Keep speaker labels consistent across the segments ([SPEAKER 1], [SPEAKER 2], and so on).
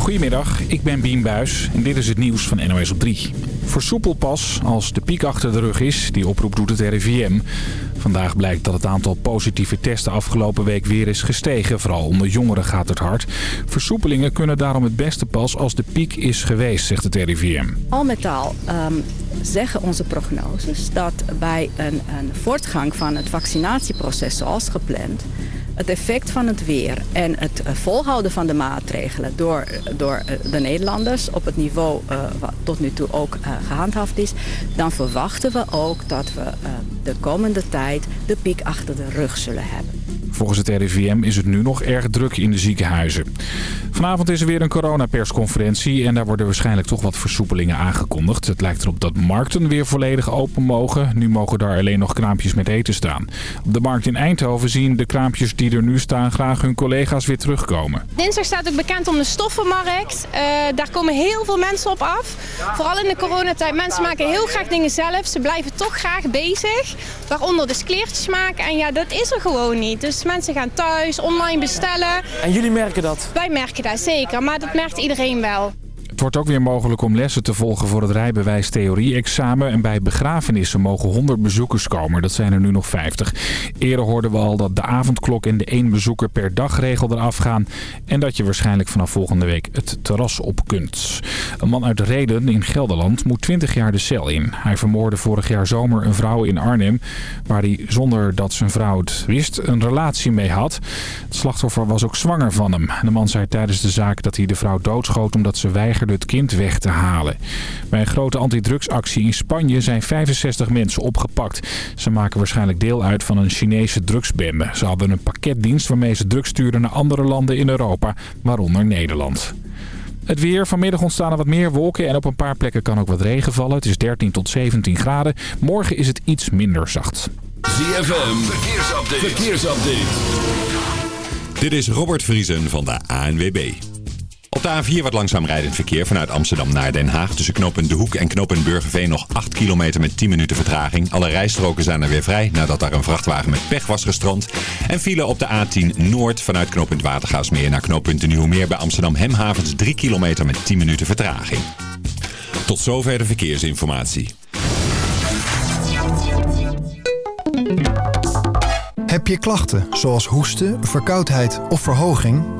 [SPEAKER 1] Goedemiddag, ik ben Bien Buis en dit is het nieuws van NOS op 3. Versoepel pas als de piek achter de rug is, die oproep doet het RIVM. Vandaag blijkt dat het aantal positieve testen afgelopen week weer is gestegen. Vooral onder jongeren gaat het hard. Versoepelingen kunnen daarom het beste pas als de piek is geweest, zegt het RIVM.
[SPEAKER 2] Al met al ehm, zeggen onze prognoses dat bij een, een voortgang van het vaccinatieproces zoals gepland het effect van het weer en het eh, volhouden van de maatregelen door, door eh, de Nederlanders op het niveau uh, wat tot nu toe ook gehandhaafd is, dan verwachten we ook dat we de komende tijd de piek achter de rug zullen hebben.
[SPEAKER 1] Volgens het RIVM is het nu nog erg druk in de ziekenhuizen. Vanavond is er weer een coronapersconferentie en daar worden waarschijnlijk toch wat versoepelingen aangekondigd. Het lijkt erop dat markten weer volledig open mogen. Nu mogen daar alleen nog kraampjes met eten staan. Op de markt in Eindhoven zien de kraampjes die er nu staan graag hun collega's weer terugkomen.
[SPEAKER 3] Dinsdag staat ook bekend om de stoffenmarkt. Uh, daar komen heel veel mensen op af. Vooral in de coronatijd. Mensen maken heel graag dingen zelf. Ze blijven toch graag bezig. Waaronder dus kleertjes maken. En ja, dat is er gewoon niet. Dus mensen gaan thuis, online bestellen.
[SPEAKER 4] En jullie merken dat?
[SPEAKER 3] Wij merken dat zeker, maar dat merkt iedereen wel.
[SPEAKER 1] Het wordt ook weer mogelijk om lessen te volgen voor het rijbewijs theorie-examen. En bij begrafenissen mogen 100 bezoekers komen. Dat zijn er nu nog 50. Eerder hoorden we al dat de avondklok en de één bezoeker per dag regel eraf gaan. En dat je waarschijnlijk vanaf volgende week het terras op kunt. Een man uit Reden in Gelderland moet 20 jaar de cel in. Hij vermoorde vorig jaar zomer een vrouw in Arnhem... waar hij zonder dat zijn vrouw het wist een relatie mee had. Het slachtoffer was ook zwanger van hem. De man zei tijdens de zaak dat hij de vrouw doodschoot omdat ze weigerde het kind weg te halen. Bij een grote antidrugsactie in Spanje zijn 65 mensen opgepakt. Ze maken waarschijnlijk deel uit van een Chinese drugsbende. Ze hadden een pakketdienst waarmee ze drugs stuurden naar andere landen in Europa, waaronder Nederland. Het weer. Vanmiddag ontstaan er wat meer wolken en op een paar plekken kan ook wat regen vallen. Het is 13 tot 17 graden. Morgen is het iets minder zacht.
[SPEAKER 5] ZFM. Verkeersupdate. Verkeersupdate. Dit is Robert Vriesen van de ANWB. Op de A4 wat langzaam rijdend verkeer vanuit Amsterdam naar Den Haag. Tussen knooppunt De Hoek en knooppunt Burgerveen nog 8 kilometer met 10 minuten vertraging. Alle rijstroken zijn er weer vrij nadat daar een vrachtwagen met pech was gestrand. En file op de A10 Noord vanuit knooppunt Watergaasmeer naar knooppunt De Nieuwmeer bij Amsterdam Hemhavens 3 kilometer met 10 minuten vertraging. Tot zover de verkeersinformatie.
[SPEAKER 6] Heb je klachten zoals hoesten, verkoudheid of verhoging?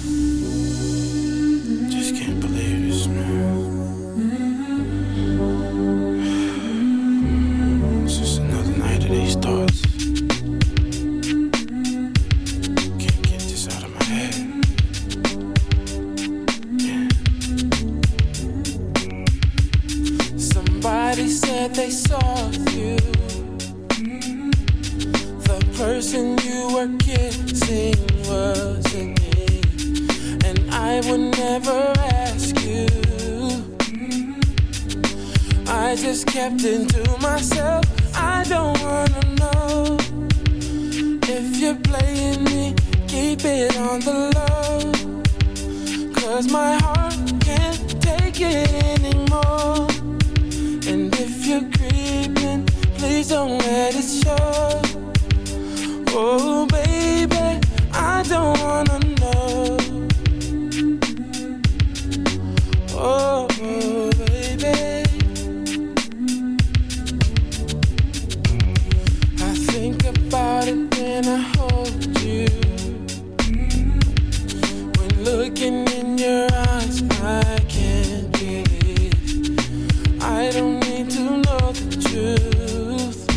[SPEAKER 7] I don't
[SPEAKER 8] need to know the truth.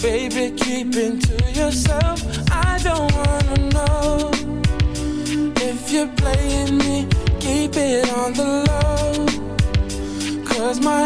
[SPEAKER 8] Baby, keep it to yourself. I don't wanna know if you're playing me. Keep it on the low. Cause my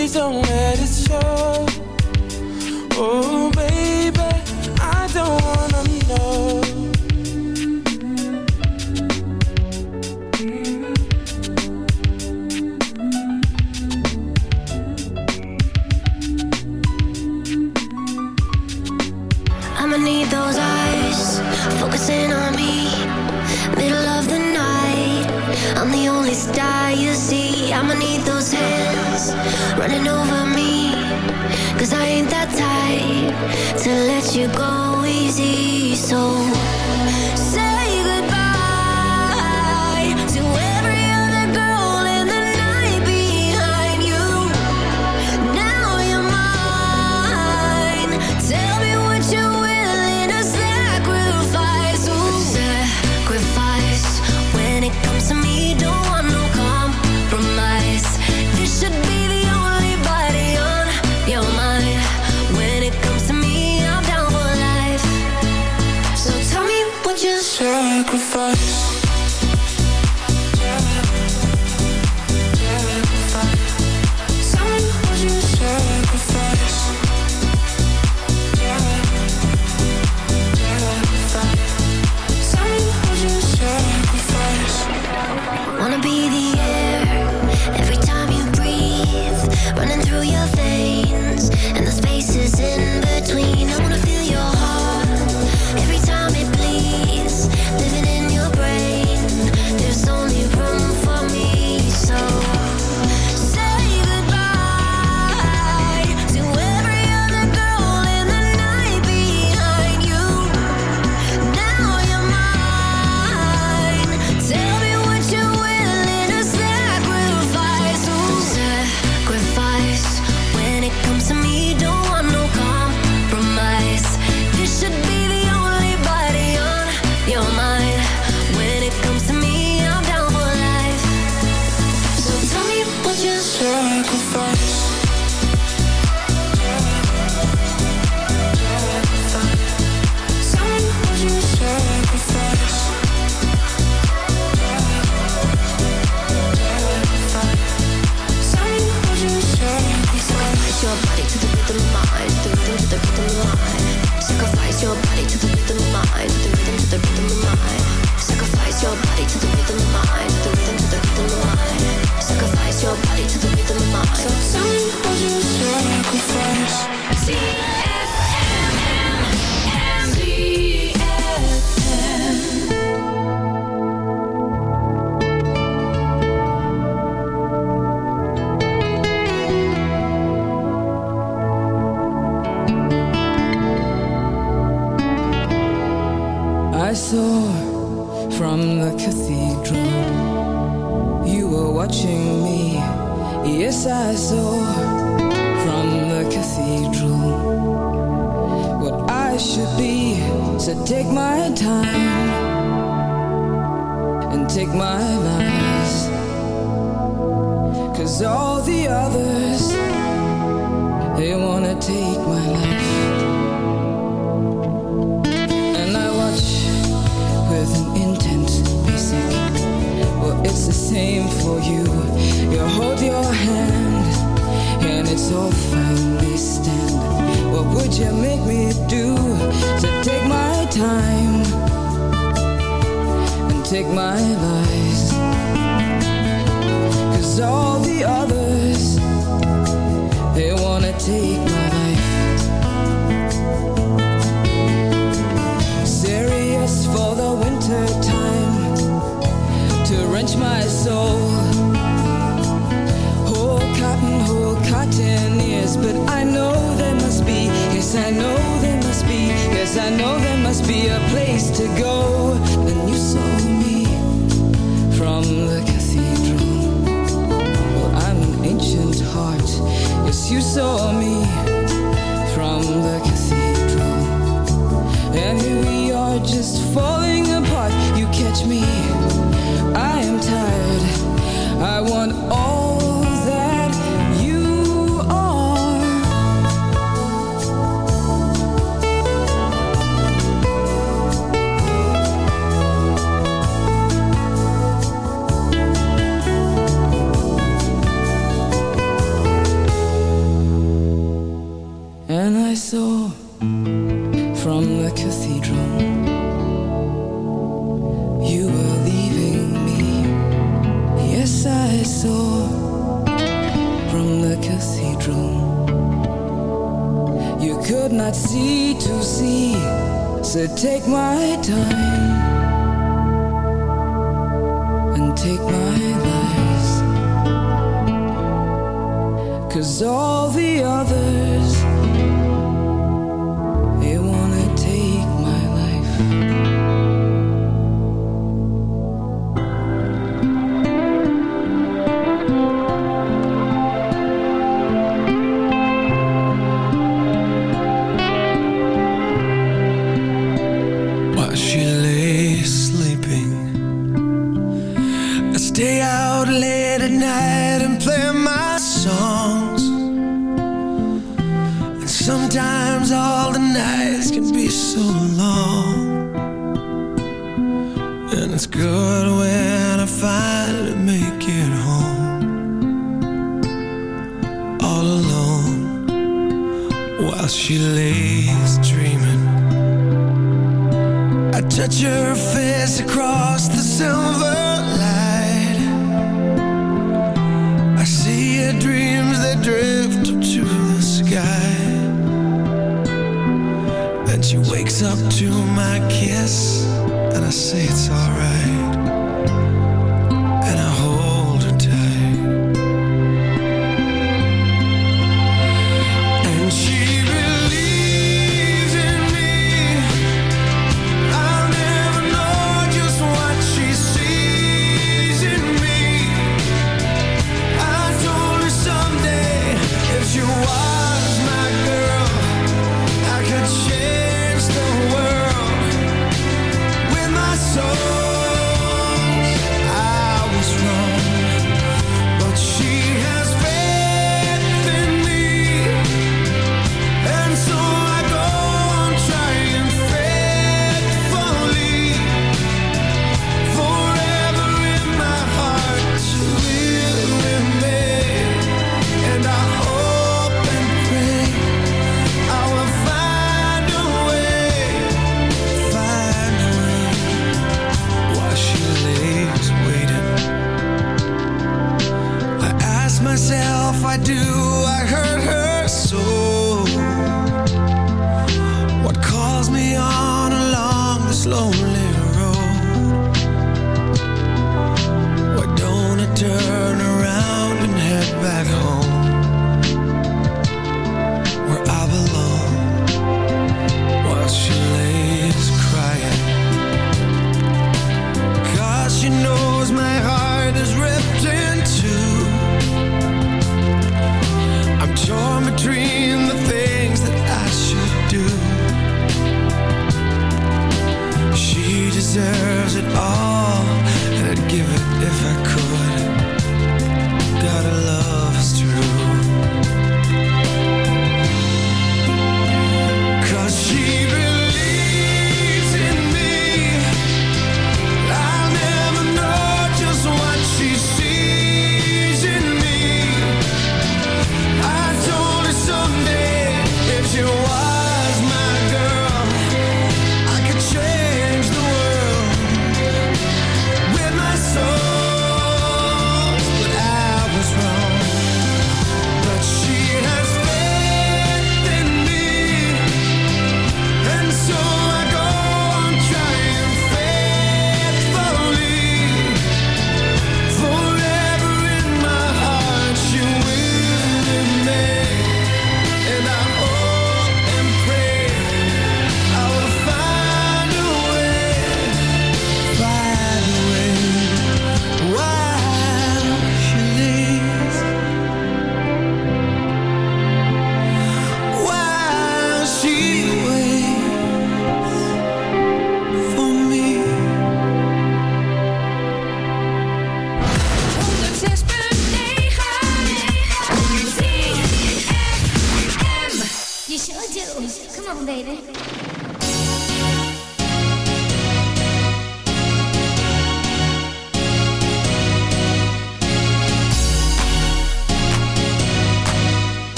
[SPEAKER 8] Please don't let it show. Oh,
[SPEAKER 9] to let you go easy. So
[SPEAKER 10] said, Take my time and take my cannot see to see, so take my time and take my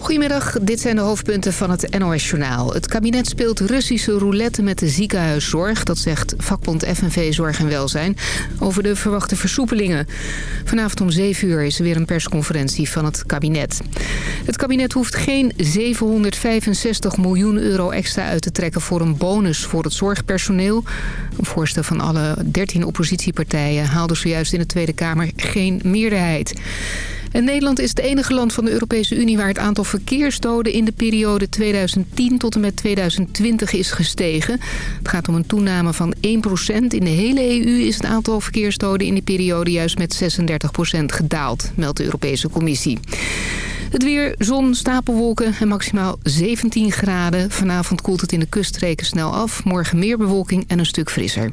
[SPEAKER 11] Goedemiddag, dit zijn de hoofdpunten van het NOS-journaal. Het kabinet speelt Russische roulette met de ziekenhuiszorg. Dat zegt vakbond FNV Zorg en Welzijn over de verwachte versoepelingen. Vanavond om 7 uur is er weer een persconferentie van het kabinet. Het kabinet hoeft geen 765 miljoen euro extra uit te trekken voor een bonus voor het zorgpersoneel. Een voorstel van alle 13 oppositiepartijen haalde zojuist in de Tweede Kamer geen meerderheid. En Nederland is het enige land van de Europese Unie waar het aantal verkeersdoden in de periode 2010 tot en met 2020 is gestegen. Het gaat om een toename van 1%. In de hele EU is het aantal verkeersdoden in die periode juist met 36% gedaald, meldt de Europese Commissie. Het weer, zon, stapelwolken en maximaal 17 graden. Vanavond koelt het in de kuststreken snel af. Morgen meer bewolking en een stuk frisser.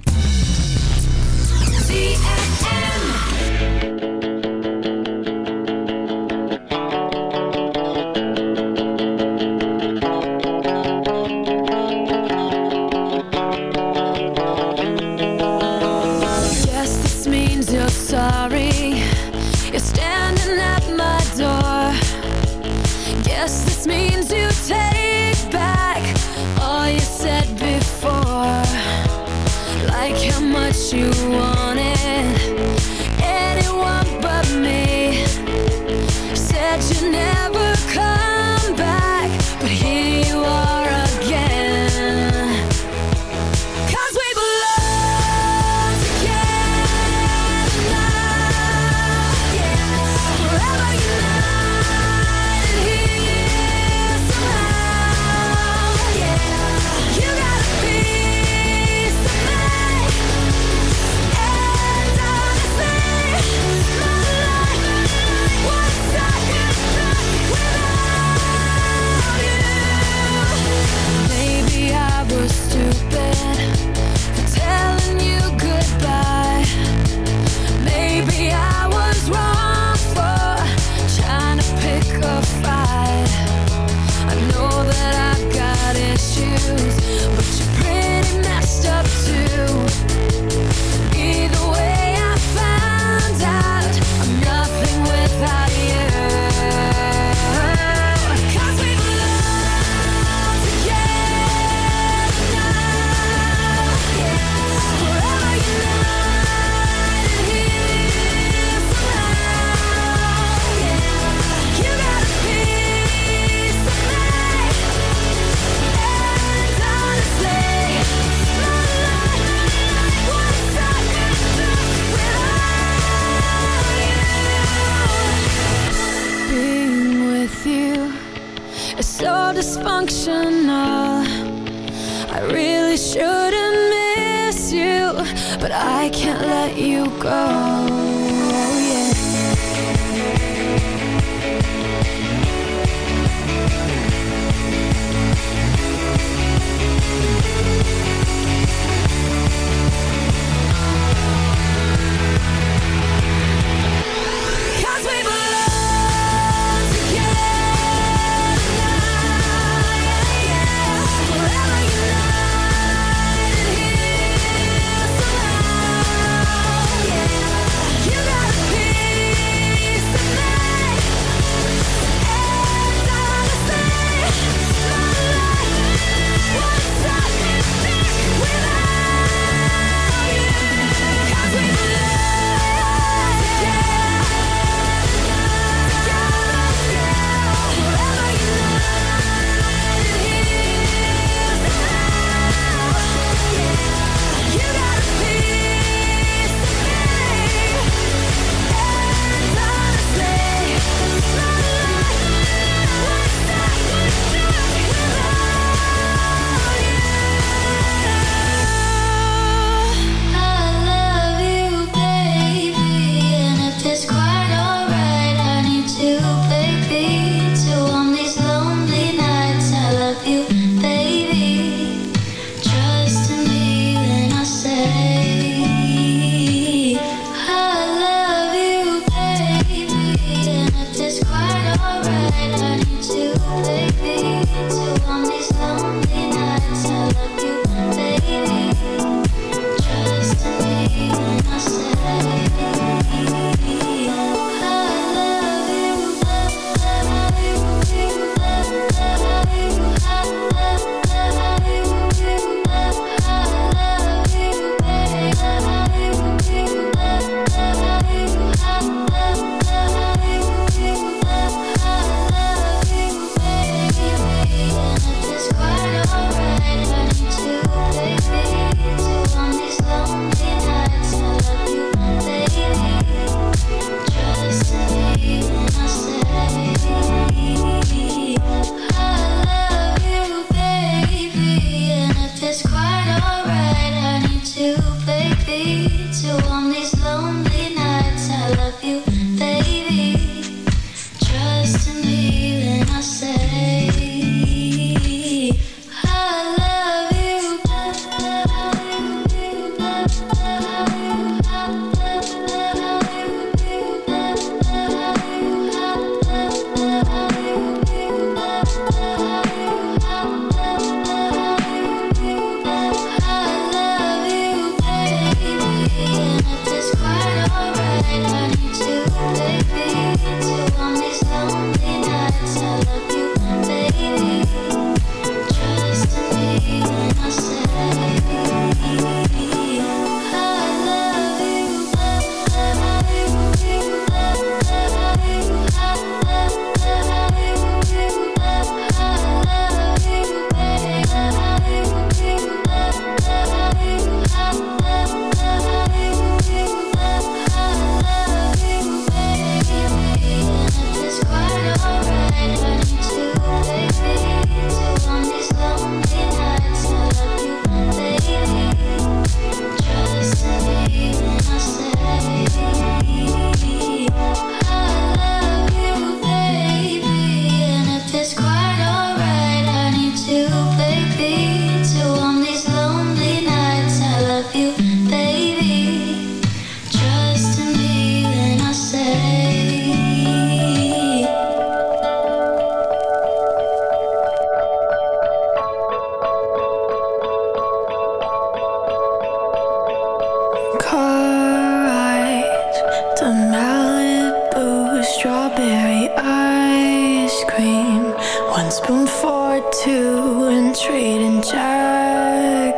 [SPEAKER 12] Spoon for two and trading jackets.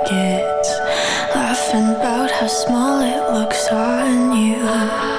[SPEAKER 12] Laughing about how small it looks on you.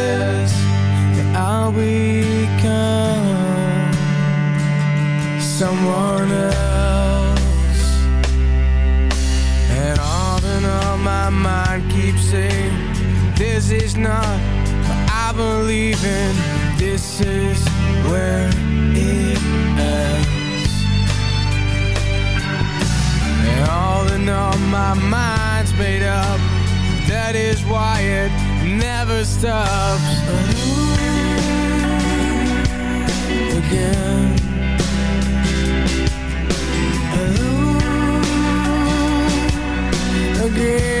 [SPEAKER 7] someone else? And all in all, my mind keeps saying, This is not what I believe in. This is where it ends. And all in all, my mind's made up. That is why it never stops. Again. Again.